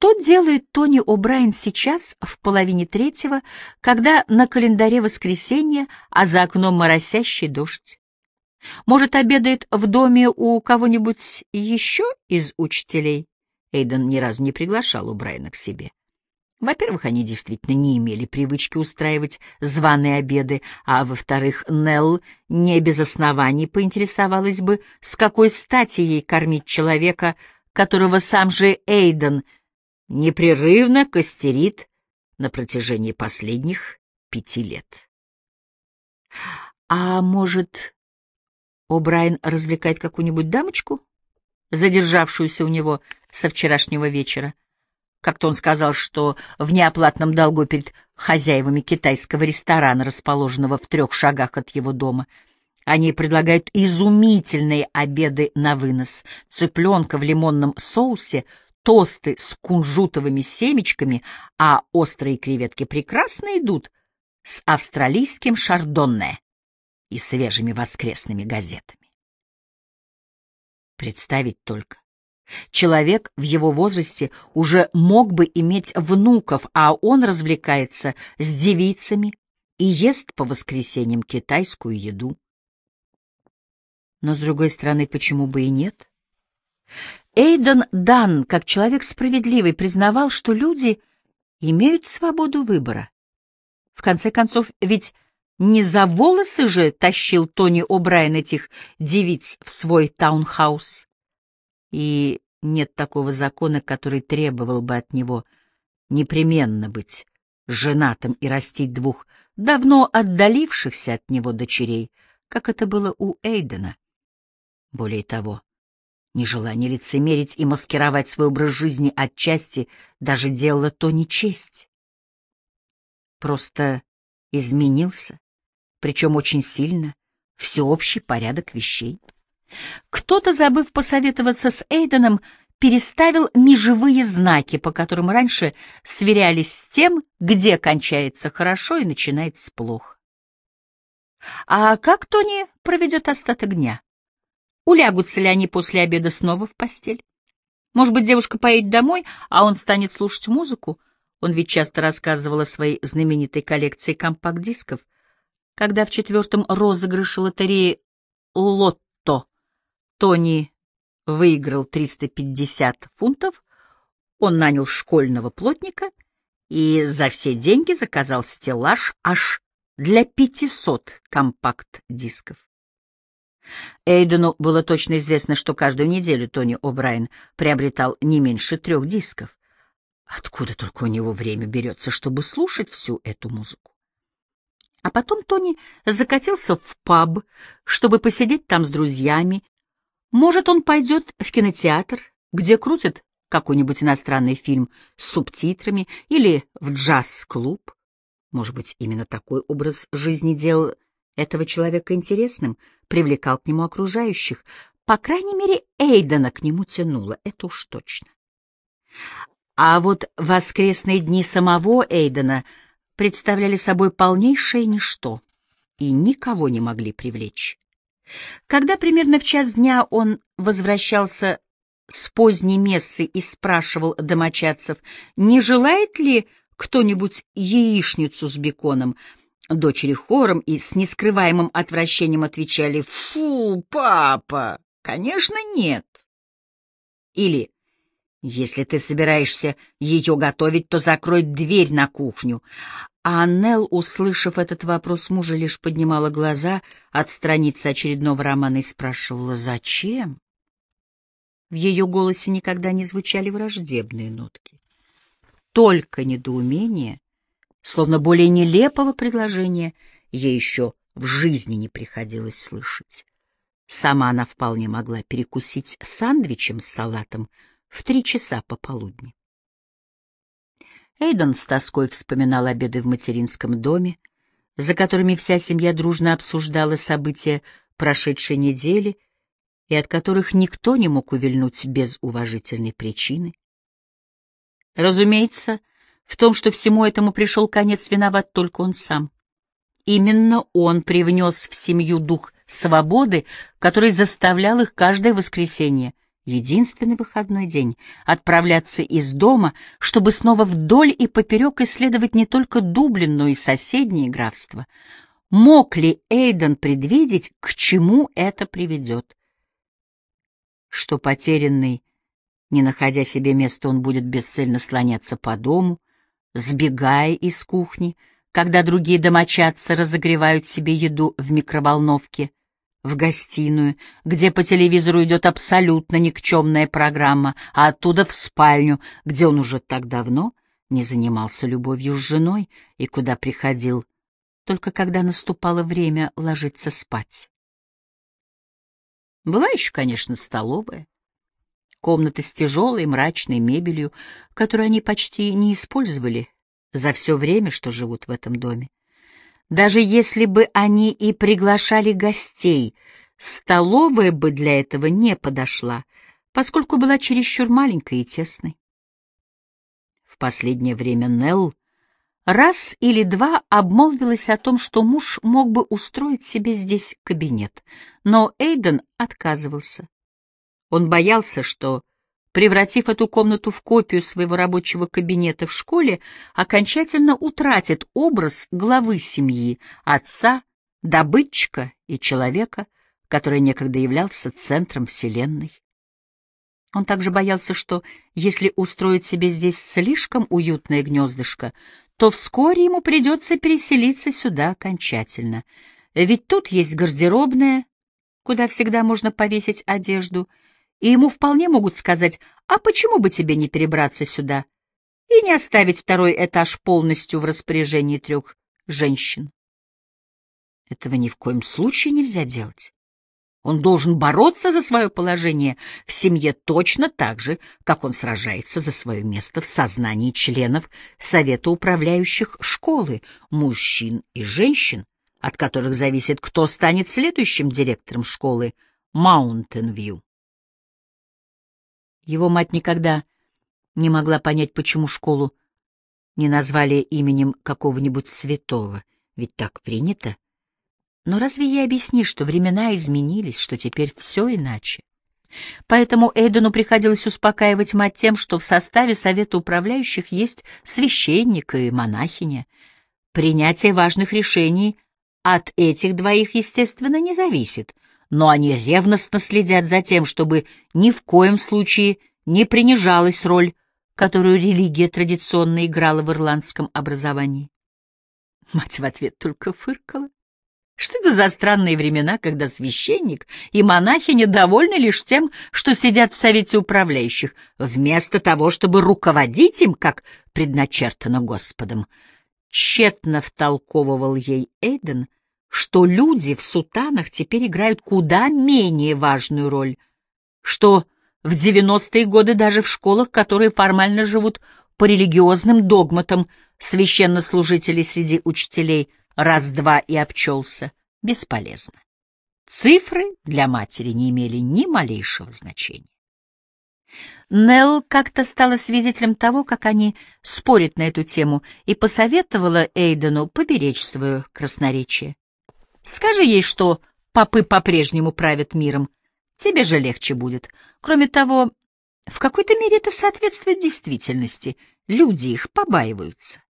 Что делает Тони О'Брайен сейчас, в половине третьего, когда на календаре воскресенье, а за окном моросящий дождь? Может, обедает в доме у кого-нибудь еще из учителей? Эйден ни разу не приглашал О'Брайена к себе. Во-первых, они действительно не имели привычки устраивать званые обеды, а во-вторых, Нелл не без оснований поинтересовалась бы, с какой стати ей кормить человека, которого сам же Эйден непрерывно костерит на протяжении последних пяти лет. А может, О'Брайен развлекает какую-нибудь дамочку, задержавшуюся у него со вчерашнего вечера? Как-то он сказал, что в неоплатном долгу перед хозяевами китайского ресторана, расположенного в трех шагах от его дома. Они предлагают изумительные обеды на вынос. Цыпленка в лимонном соусе, тосты с кунжутовыми семечками, а острые креветки прекрасно идут с австралийским шардонне и свежими воскресными газетами. Представить только, Человек в его возрасте уже мог бы иметь внуков, а он развлекается с девицами и ест по воскресеньям китайскую еду. Но, с другой стороны, почему бы и нет? Эйден Дан, как человек справедливый, признавал, что люди имеют свободу выбора. В конце концов, ведь не за волосы же тащил Тони О'Брайен этих девиц в свой таунхаус и нет такого закона, который требовал бы от него непременно быть женатым и растить двух давно отдалившихся от него дочерей, как это было у Эйдена. Более того, нежелание лицемерить и маскировать свой образ жизни отчасти даже делало то нечесть. Просто изменился, причем очень сильно, всеобщий порядок вещей. Кто-то, забыв посоветоваться с Эйденом, переставил межевые знаки, по которым раньше сверялись с тем, где кончается хорошо и начинается плохо. А как Тони проведет остаток дня? Улягутся ли они после обеда снова в постель? Может быть, девушка поедет домой, а он станет слушать музыку? Он ведь часто рассказывал о своей знаменитой коллекции компакт-дисков. Когда в четвертом розыгрыше лотереи «Лотто» Тони выиграл 350 фунтов, он нанял школьного плотника и за все деньги заказал стеллаж аж для 500 компакт-дисков. Эйдену было точно известно, что каждую неделю Тони О'Брайен приобретал не меньше трех дисков. Откуда только у него время берется, чтобы слушать всю эту музыку? А потом Тони закатился в паб, чтобы посидеть там с друзьями может, он пойдет в кинотеатр, где крутят какой-нибудь иностранный фильм с субтитрами, или в джаз-клуб. Может быть, именно такой образ жизни делал этого человека интересным, привлекал к нему окружающих. По крайней мере, Эйдена к нему тянуло, это уж точно. А вот воскресные дни самого Эйдена представляли собой полнейшее ничто и никого не могли привлечь. Когда примерно в час дня он возвращался с поздней мессы и спрашивал домочадцев, не желает ли кто-нибудь яичницу с беконом, дочери хором и с нескрываемым отвращением отвечали «Фу, папа, конечно, нет». Или «Если ты собираешься ее готовить, то закрой дверь на кухню, а Аннел, услышав этот вопрос мужа, лишь поднимала глаза от страницы очередного романа и спрашивала «Зачем?». В ее голосе никогда не звучали враждебные нотки. Только недоумение, словно более нелепого предложения, ей еще в жизни не приходилось слышать. Сама она вполне могла перекусить сандвичем с салатом в три часа пополудни. Эйден с тоской вспоминал обеды в материнском доме, за которыми вся семья дружно обсуждала события прошедшей недели и от которых никто не мог увильнуть без уважительной причины. Разумеется, в том, что всему этому пришел конец, виноват только он сам. Именно он привнес в семью дух свободы, который заставлял их каждое воскресенье единственный выходной день, отправляться из дома, чтобы снова вдоль и поперек исследовать не только Дублин, но и соседние графства. Мог ли Эйден предвидеть, к чему это приведет? Что потерянный, не находя себе места, он будет бесцельно слоняться по дому, сбегая из кухни, когда другие домочадцы разогревают себе еду в микроволновке, в гостиную, где по телевизору идет абсолютно никчемная программа, а оттуда в спальню, где он уже так давно не занимался любовью с женой и куда приходил, только когда наступало время ложиться спать. Была еще, конечно, столовая, комната с тяжелой мрачной мебелью, которую они почти не использовали за все время, что живут в этом доме. Даже если бы они и приглашали гостей, столовая бы для этого не подошла, поскольку была чересчур маленькой и тесной. В последнее время Нелл раз или два обмолвилась о том, что муж мог бы устроить себе здесь кабинет, но Эйден отказывался. Он боялся, что превратив эту комнату в копию своего рабочего кабинета в школе, окончательно утратит образ главы семьи, отца, добытчика и человека, который некогда являлся центром Вселенной. Он также боялся, что если устроить себе здесь слишком уютное гнездышко, то вскоре ему придется переселиться сюда окончательно. Ведь тут есть гардеробная, куда всегда можно повесить одежду — и ему вполне могут сказать, а почему бы тебе не перебраться сюда и не оставить второй этаж полностью в распоряжении трех женщин? Этого ни в коем случае нельзя делать. Он должен бороться за свое положение в семье точно так же, как он сражается за свое место в сознании членов Совета управляющих школы, мужчин и женщин, от которых зависит, кто станет следующим директором школы Маунтин-Вью. Его мать никогда не могла понять, почему школу не назвали именем какого-нибудь святого, ведь так принято. Но разве ей объясни, что времена изменились, что теперь все иначе? Поэтому Эйдену приходилось успокаивать мать тем, что в составе совета управляющих есть священник и монахиня. Принятие важных решений от этих двоих, естественно, не зависит, но они ревностно следят за тем, чтобы ни в коем случае не принижалась роль, которую религия традиционно играла в ирландском образовании. Мать в ответ только фыркала. Что это за странные времена, когда священник и монахиня довольны лишь тем, что сидят в совете управляющих, вместо того, чтобы руководить им, как предначертано Господом? Тщетно втолковывал ей Эйден — что люди в сутанах теперь играют куда менее важную роль, что в 90-е годы даже в школах, которые формально живут по религиозным догматам, священнослужителей среди учителей раз-два и обчелся, бесполезно. Цифры для матери не имели ни малейшего значения. Нелл как-то стала свидетелем того, как они спорят на эту тему, и посоветовала Эйдену поберечь свое красноречие. Скажи ей, что попы по-прежнему правят миром. Тебе же легче будет. Кроме того, в какой-то мере это соответствует действительности. Люди их побаиваются.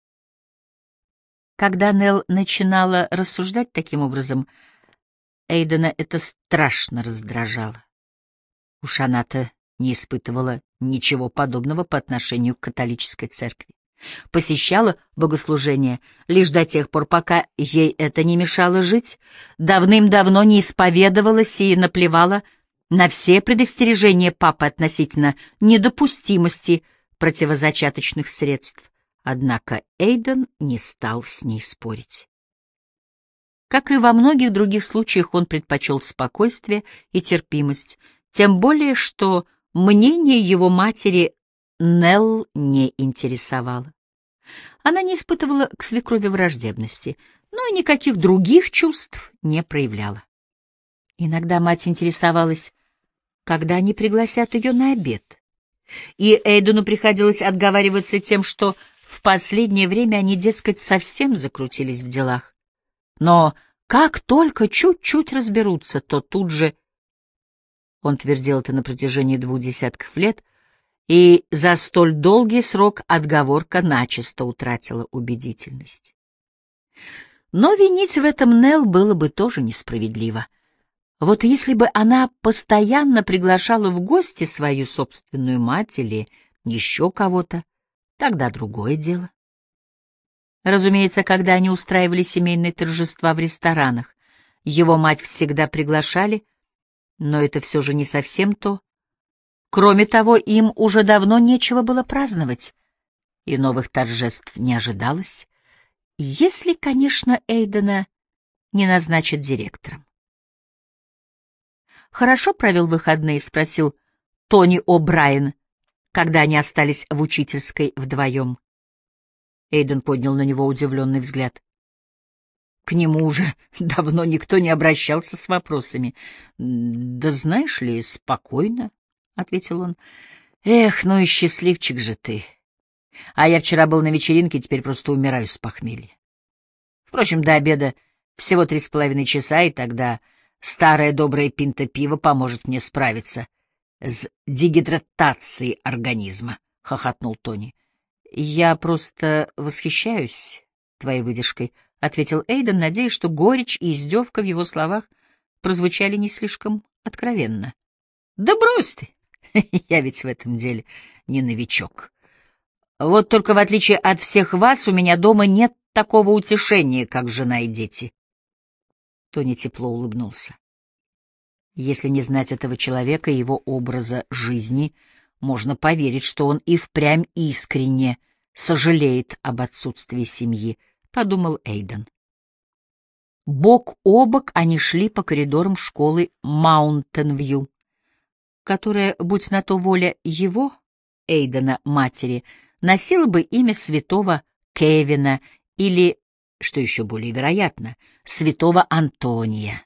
Когда Нелл начинала рассуждать таким образом, Эйдена это страшно раздражало. Уж она-то не испытывала ничего подобного по отношению к католической церкви посещала богослужения лишь до тех пор, пока ей это не мешало жить, давным-давно не исповедовалась и наплевала на все предостережения папы относительно недопустимости противозачаточных средств. Однако Эйден не стал с ней спорить. Как и во многих других случаях, он предпочел спокойствие и терпимость, тем более что мнение его матери Нелл не интересовала. Она не испытывала к свекрови враждебности, но и никаких других чувств не проявляла. Иногда мать интересовалась, когда они пригласят ее на обед. И Эйдену приходилось отговариваться тем, что в последнее время они, дескать, совсем закрутились в делах. Но как только чуть-чуть разберутся, то тут же Он твердил это на протяжении двух десятков лет, и за столь долгий срок отговорка начисто утратила убедительность. Но винить в этом Нелл было бы тоже несправедливо. Вот если бы она постоянно приглашала в гости свою собственную мать или еще кого-то, тогда другое дело. Разумеется, когда они устраивали семейные торжества в ресторанах, его мать всегда приглашали, но это все же не совсем то. Кроме того, им уже давно нечего было праздновать, и новых торжеств не ожидалось, если, конечно, Эйдена не назначат директором. «Хорошо провел выходные?» — спросил Тони О'Брайен, когда они остались в учительской вдвоем. Эйден поднял на него удивленный взгляд. К нему уже давно никто не обращался с вопросами. «Да знаешь ли, спокойно», — ответил он. «Эх, ну и счастливчик же ты. А я вчера был на вечеринке, теперь просто умираю с похмелья. Впрочем, до обеда всего три с половиной часа, и тогда старая добрая пинта пива поможет мне справиться с дегидратацией организма», — хохотнул Тони. «Я просто восхищаюсь твоей выдержкой», — ответил Эйден, надеясь, что горечь и издевка в его словах прозвучали не слишком откровенно. «Да брось ты! Я ведь в этом деле не новичок. Вот только в отличие от всех вас у меня дома нет такого утешения, как жена и дети». Тони тепло улыбнулся. Если не знать этого человека и его образа жизни — можно поверить, что он и впрямь искренне сожалеет об отсутствии семьи, — подумал Эйден. Бок о бок они шли по коридорам школы Маунтен-Вью, которая, будь на то воля его, Эйдена, матери, носила бы имя святого Кевина или, что еще более вероятно, святого Антония.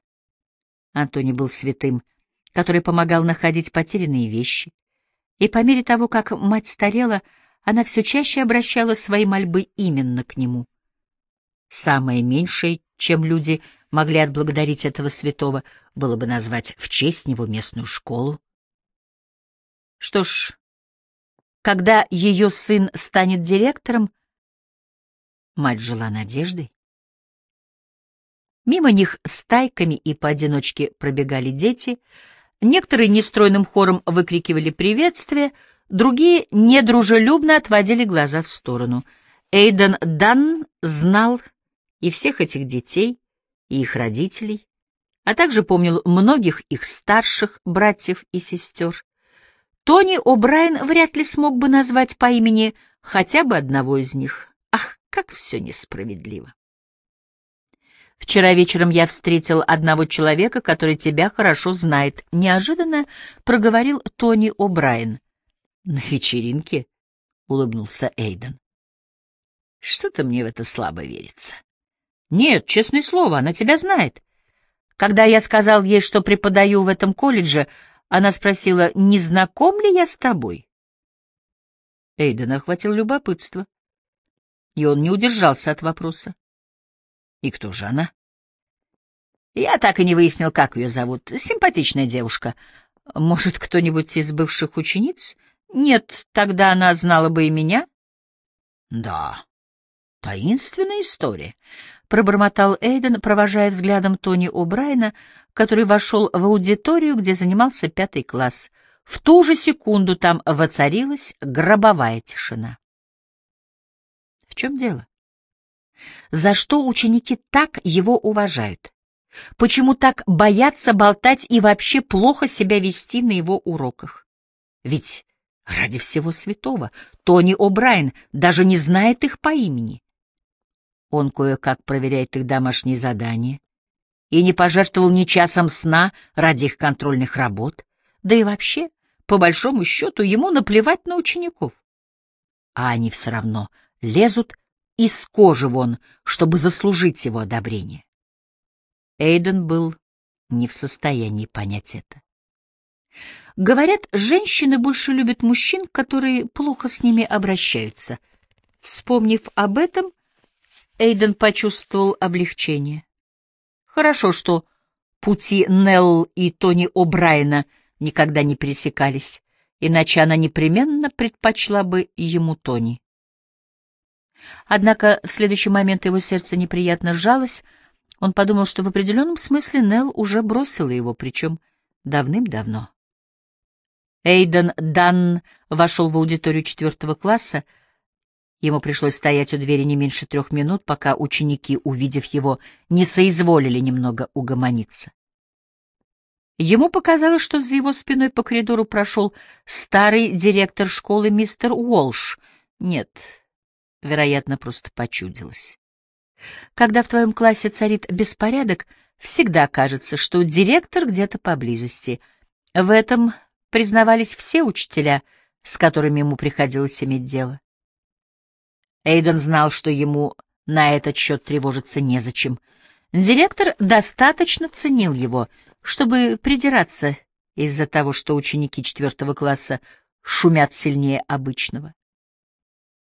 Антоний был святым, который помогал находить потерянные вещи, и по мере того, как мать старела, она все чаще обращала свои мольбы именно к нему. Самое меньшее, чем люди могли отблагодарить этого святого, было бы назвать в честь него местную школу. Что ж, когда ее сын станет директором, мать жила надеждой. Мимо них стайками и поодиночке пробегали дети — Некоторые нестройным хором выкрикивали приветствие, другие недружелюбно отводили глаза в сторону. Эйден Дан знал и всех этих детей, и их родителей, а также помнил многих их старших братьев и сестер. Тони О'Брайен вряд ли смог бы назвать по имени хотя бы одного из них. Ах, как все несправедливо! Вчера вечером я встретил одного человека, который тебя хорошо знает. Неожиданно проговорил Тони О'Брайен. На вечеринке? улыбнулся Эйден. Что-то мне в это слабо верится. Нет, честное слово, она тебя знает. Когда я сказал ей, что преподаю в этом колледже, она спросила, не знаком ли я с тобой? Эйден охватил любопытство, и он не удержался от вопроса. И кто же она? Я так и не выяснил, как ее зовут. Симпатичная девушка. Может, кто-нибудь из бывших учениц? Нет, тогда она знала бы и меня. Да, таинственная история, — пробормотал Эйден, провожая взглядом Тони О'Брайена, который вошел в аудиторию, где занимался пятый класс. В ту же секунду там воцарилась гробовая тишина. В чем дело? За что ученики так его уважают? Почему так боятся болтать и вообще плохо себя вести на его уроках? Ведь ради всего святого Тони О'Брайен даже не знает их по имени. Он кое-как проверяет их домашние задания и не пожертвовал ни часом сна ради их контрольных работ, да и вообще, по большому счету, ему наплевать на учеников. А они все равно лезут из кожи вон, чтобы заслужить его одобрение. Эйден был не в состоянии понять это. Говорят, женщины больше любят мужчин, которые плохо с ними обращаются. Вспомнив об этом, Эйден почувствовал облегчение. Хорошо, что пути Нелл и Тони О'Брайена никогда не пересекались, иначе она непременно предпочла бы ему Тони. Однако в следующий момент его сердце неприятно сжалось, он подумал, что в определенном смысле Нелл уже бросила его, причем давным-давно. Эйден Данн вошел в аудиторию четвертого класса. Ему пришлось стоять у двери не меньше трех минут, пока ученики, увидев его, не соизволили немного угомониться. Ему показалось, что за его спиной по коридору прошел старый директор школы мистер Уолш. Нет, вероятно, просто почудилось. Когда в твоем классе царит беспорядок, всегда кажется, что директор где-то поблизости. В этом признавались все учителя, с которыми ему приходилось иметь дело. Эйден знал, что ему на этот счет тревожиться незачем. Директор достаточно ценил его, чтобы придираться из-за того, что ученики четвертого класса шумят сильнее обычного.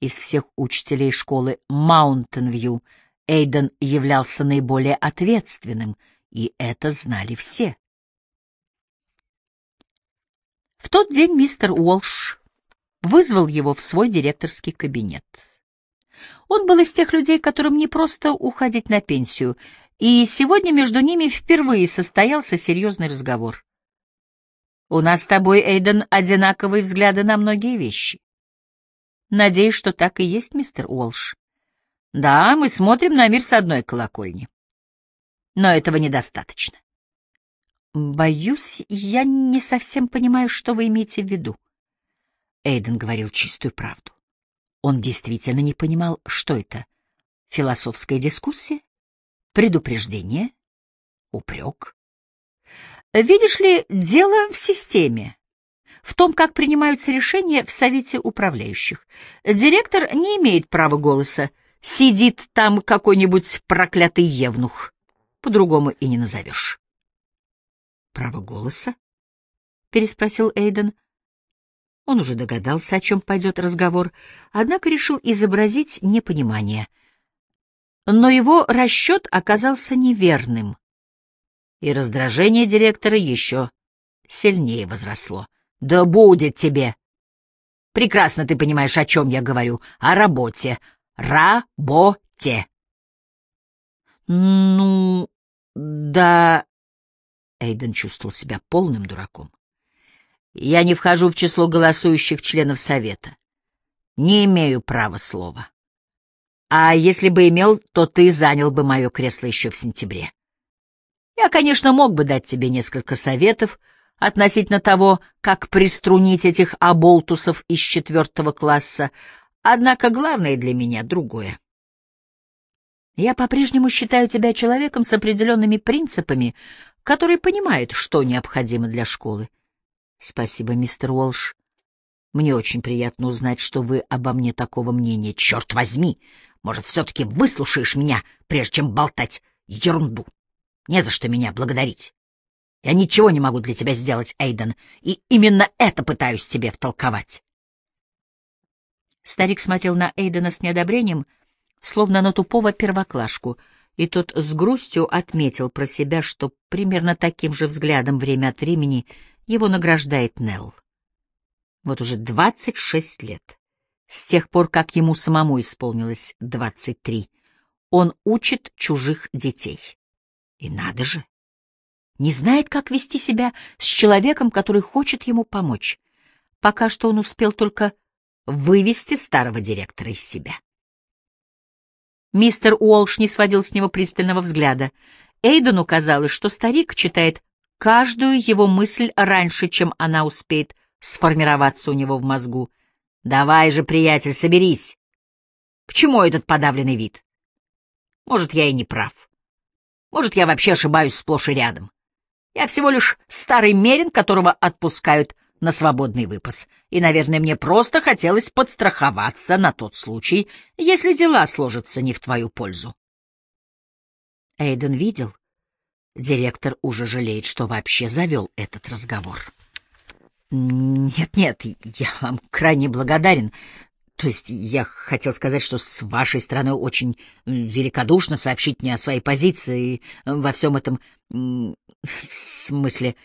Из всех учителей школы Маунтин-Вью Эйден являлся наиболее ответственным, и это знали все. В тот день мистер Уолш вызвал его в свой директорский кабинет. Он был из тех людей, которым не просто уходить на пенсию, и сегодня между ними впервые состоялся серьезный разговор. «У нас с тобой, Эйден, одинаковые взгляды на многие вещи. Надеюсь, что так и есть, мистер Уолш. Да, мы смотрим на мир с одной колокольни. Но этого недостаточно. Боюсь, я не совсем понимаю, что вы имеете в виду. Эйден говорил чистую правду. Он действительно не понимал, что это. Философская дискуссия? Предупреждение? Упрек? Видишь ли, дело в системе, в том, как принимаются решения в Совете управляющих. Директор не имеет права голоса. Сидит там какой-нибудь проклятый евнух. По-другому и не назовешь. «Право голоса?» — переспросил Эйден. Он уже догадался, о чем пойдет разговор, однако решил изобразить непонимание. Но его расчет оказался неверным, и раздражение директора еще сильнее возросло. Да будет тебе. Прекрасно ты понимаешь, о чем я говорю. О работе. Работе. Ну, да... Эйден чувствовал себя полным дураком. Я не вхожу в число голосующих членов Совета. Не имею права слова. А если бы имел, то ты занял бы мое кресло еще в сентябре. Я, конечно, мог бы дать тебе несколько советов, — относительно того, как приструнить этих оболтусов из четвертого класса, однако главное для меня другое. Я по-прежнему считаю тебя человеком с определенными принципами, который понимает, что необходимо для школы. Спасибо, мистер Уолш. Мне очень приятно узнать, что вы обо мне такого мнения. Черт возьми! Может, все-таки выслушаешь меня, прежде чем болтать ерунду? Не за что меня благодарить. Я ничего не могу для тебя сделать, Эйден, и именно это пытаюсь тебе втолковать. Старик смотрел на Эйдена с неодобрением, словно на тупого первоклашку, и тот с грустью отметил про себя, что примерно таким же взглядом время от времени его награждает Нелл. Вот уже двадцать шесть лет, с тех пор, как ему самому исполнилось двадцать три, он учит чужих детей. И надо же! не знает, как вести себя с человеком, который хочет ему помочь. Пока что он успел только вывести старого директора из себя. Мистер Уолш не сводил с него пристального взгляда. Эйдену казалось, что старик читает каждую его мысль раньше, чем она успеет сформироваться у него в мозгу. «Давай же, приятель, соберись! К чему этот подавленный вид? Может, я и не прав. Может, я вообще ошибаюсь сплошь и рядом. Я всего лишь старый мерин, которого отпускают на свободный выпас. И, наверное, мне просто хотелось подстраховаться на тот случай, если дела сложатся не в твою пользу. Эйден видел. Директор уже жалеет, что вообще завел этот разговор. «Нет-нет, я вам крайне благодарен. То есть я хотел сказать, что с вашей стороны очень великодушно сообщить мне о своей позиции во всем этом... В смысле...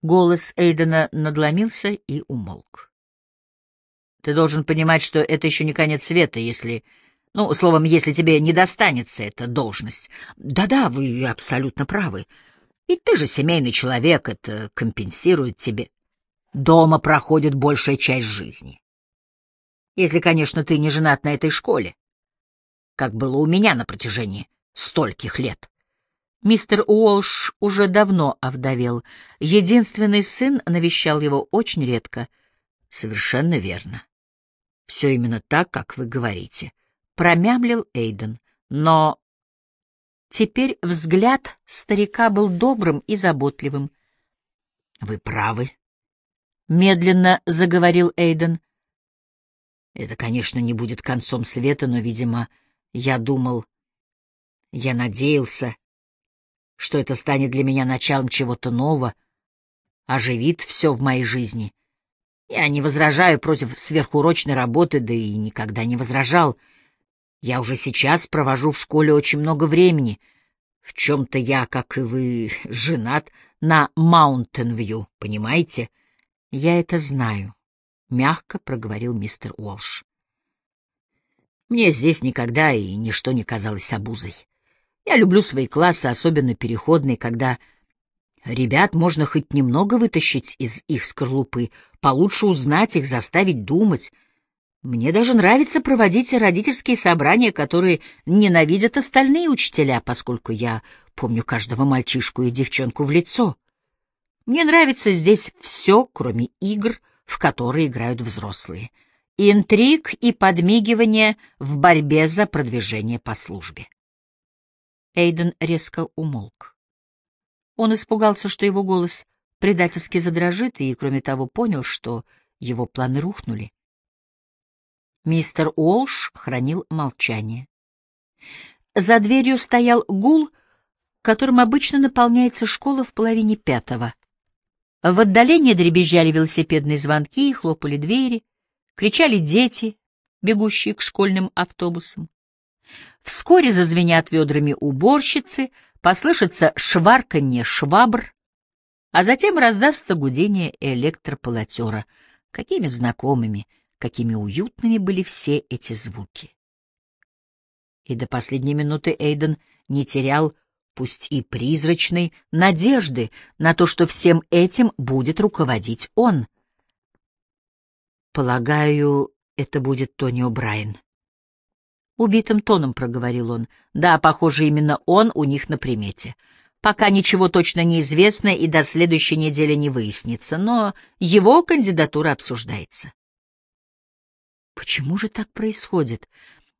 Голос Эйдена надломился и умолк. Ты должен понимать, что это еще не конец света, если... Ну, словом, если тебе не достанется эта должность. Да-да, вы абсолютно правы. Ведь ты же семейный человек, это компенсирует тебе. Дома проходит большая часть жизни. Если, конечно, ты не женат на этой школе, как было у меня на протяжении стольких лет. Мистер Уолш уже давно овдовел. Единственный сын навещал его очень редко. Совершенно верно. Все именно так, как вы говорите. Промямлил Эйден. Но теперь взгляд старика был добрым и заботливым. Вы правы. Медленно заговорил Эйден. Это, конечно, не будет концом света, но, видимо, я думал, я надеялся, что это станет для меня началом чего-то нового, оживит все в моей жизни. Я не возражаю против сверхурочной работы, да и никогда не возражал. Я уже сейчас провожу в школе очень много времени. В чем-то я, как и вы, женат на Маунтенвью, понимаете? Я это знаю. — мягко проговорил мистер Уолш. «Мне здесь никогда и ничто не казалось обузой. Я люблю свои классы, особенно переходные, когда ребят можно хоть немного вытащить из их скорлупы, получше узнать их, заставить думать. Мне даже нравится проводить родительские собрания, которые ненавидят остальные учителя, поскольку я помню каждого мальчишку и девчонку в лицо. Мне нравится здесь все, кроме игр — в которые играют взрослые, интриг и подмигивание в борьбе за продвижение по службе. Эйден резко умолк. Он испугался, что его голос предательски задрожит, и, кроме того, понял, что его планы рухнули. Мистер Уолш хранил молчание. За дверью стоял гул, которым обычно наполняется школа в половине пятого. В отдалении дребезжали велосипедные звонки и хлопали двери, кричали дети, бегущие к школьным автобусам. Вскоре зазвенят ведрами уборщицы, послышится шварканье швабр, а затем раздастся гудение электрополотера. Какими знакомыми, какими уютными были все эти звуки. И до последней минуты Эйден не терял пусть и призрачной, надежды на то, что всем этим будет руководить он. «Полагаю, это будет Тони О'Брайен». Убитым тоном проговорил он. «Да, похоже, именно он у них на примете. Пока ничего точно не известно и до следующей недели не выяснится, но его кандидатура обсуждается». Почему же так происходит?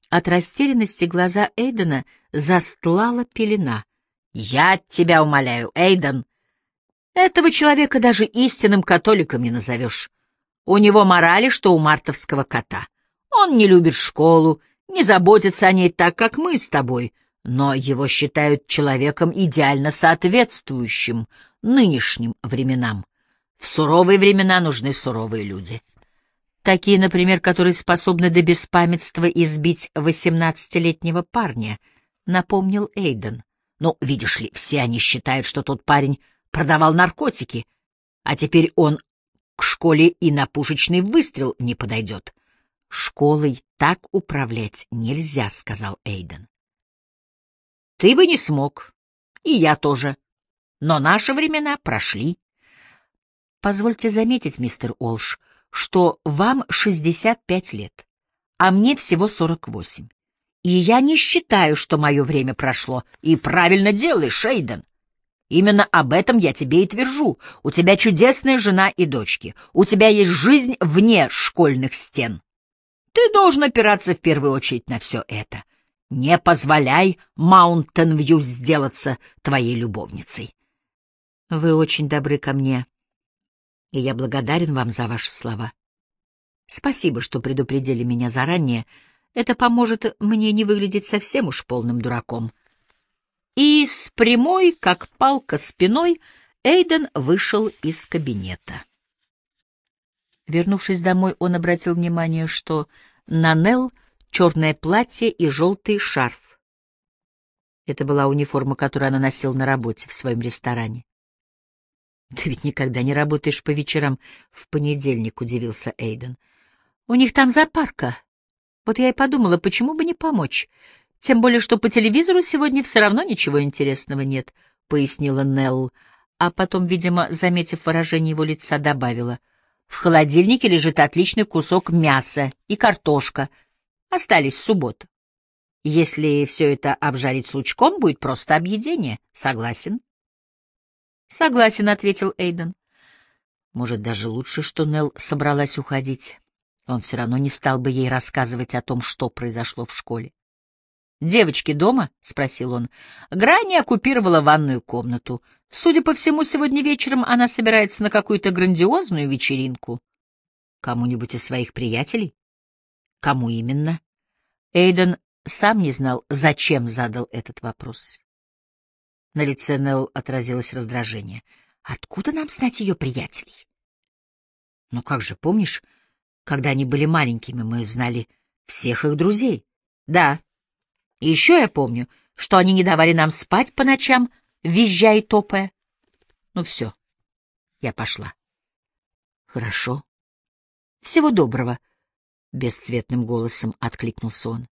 От растерянности глаза Эйдена застлала пелена. Я тебя умоляю, Эйден. Этого человека даже истинным католиком не назовешь. У него морали, что у мартовского кота. Он не любит школу, не заботится о ней так, как мы с тобой, но его считают человеком идеально соответствующим нынешним временам. В суровые времена нужны суровые люди. Такие, например, которые способны до беспамятства избить восемнадцатилетнего парня, напомнил Эйден. Ну, видишь ли, все они считают, что тот парень продавал наркотики, а теперь он к школе и на пушечный выстрел не подойдет. Школой так управлять нельзя, — сказал Эйден. Ты бы не смог, и я тоже. Но наши времена прошли. Позвольте заметить, мистер Олш, что вам 65 лет, а мне всего 48. И я не считаю, что мое время прошло. И правильно делаешь, Шейден. Именно об этом я тебе и твержу. У тебя чудесная жена и дочки. У тебя есть жизнь вне школьных стен. Ты должен опираться в первую очередь на все это. Не позволяй Маунтенвью сделаться твоей любовницей. Вы очень добры ко мне, и я благодарен вам за ваши слова. Спасибо, что предупредили меня заранее, — это поможет мне не выглядеть совсем уж полным дураком. И с прямой, как палка спиной, Эйден вышел из кабинета. Вернувшись домой, он обратил внимание, что на Нелл черное платье и желтый шарф. Это была униформа, которую она носила на работе в своем ресторане. Ты ведь никогда не работаешь по вечерам в понедельник, удивился Эйден. У них там зоопарка. Вот я и подумала, почему бы не помочь? Тем более, что по телевизору сегодня все равно ничего интересного нет, пояснила Нелл, а потом, видимо, заметив выражение его лица, добавила: в холодильнике лежит отличный кусок мяса и картошка. Остались с субботы. Если все это обжарить с лучком, будет просто объедение. Согласен? Согласен, — ответил Эйден. Может, даже лучше, что Нелл собралась уходить. Он все равно не стал бы ей рассказывать о том, что произошло в школе. «Девочки дома?» — спросил он. Грани оккупировала ванную комнату. Судя по всему, сегодня вечером она собирается на какую-то грандиозную вечеринку. Кому-нибудь из своих приятелей? Кому именно? Эйден сам не знал, зачем задал этот вопрос. На лице Нелл отразилось раздражение. Откуда нам знать ее приятелей? Ну как же, помнишь, когда они были маленькими, мы знали всех их друзей? Да. И еще я помню, что они не давали нам спать по ночам, визжа и топая. Ну все, я пошла. Хорошо. Всего доброго, — бесцветным голосом откликнулся он.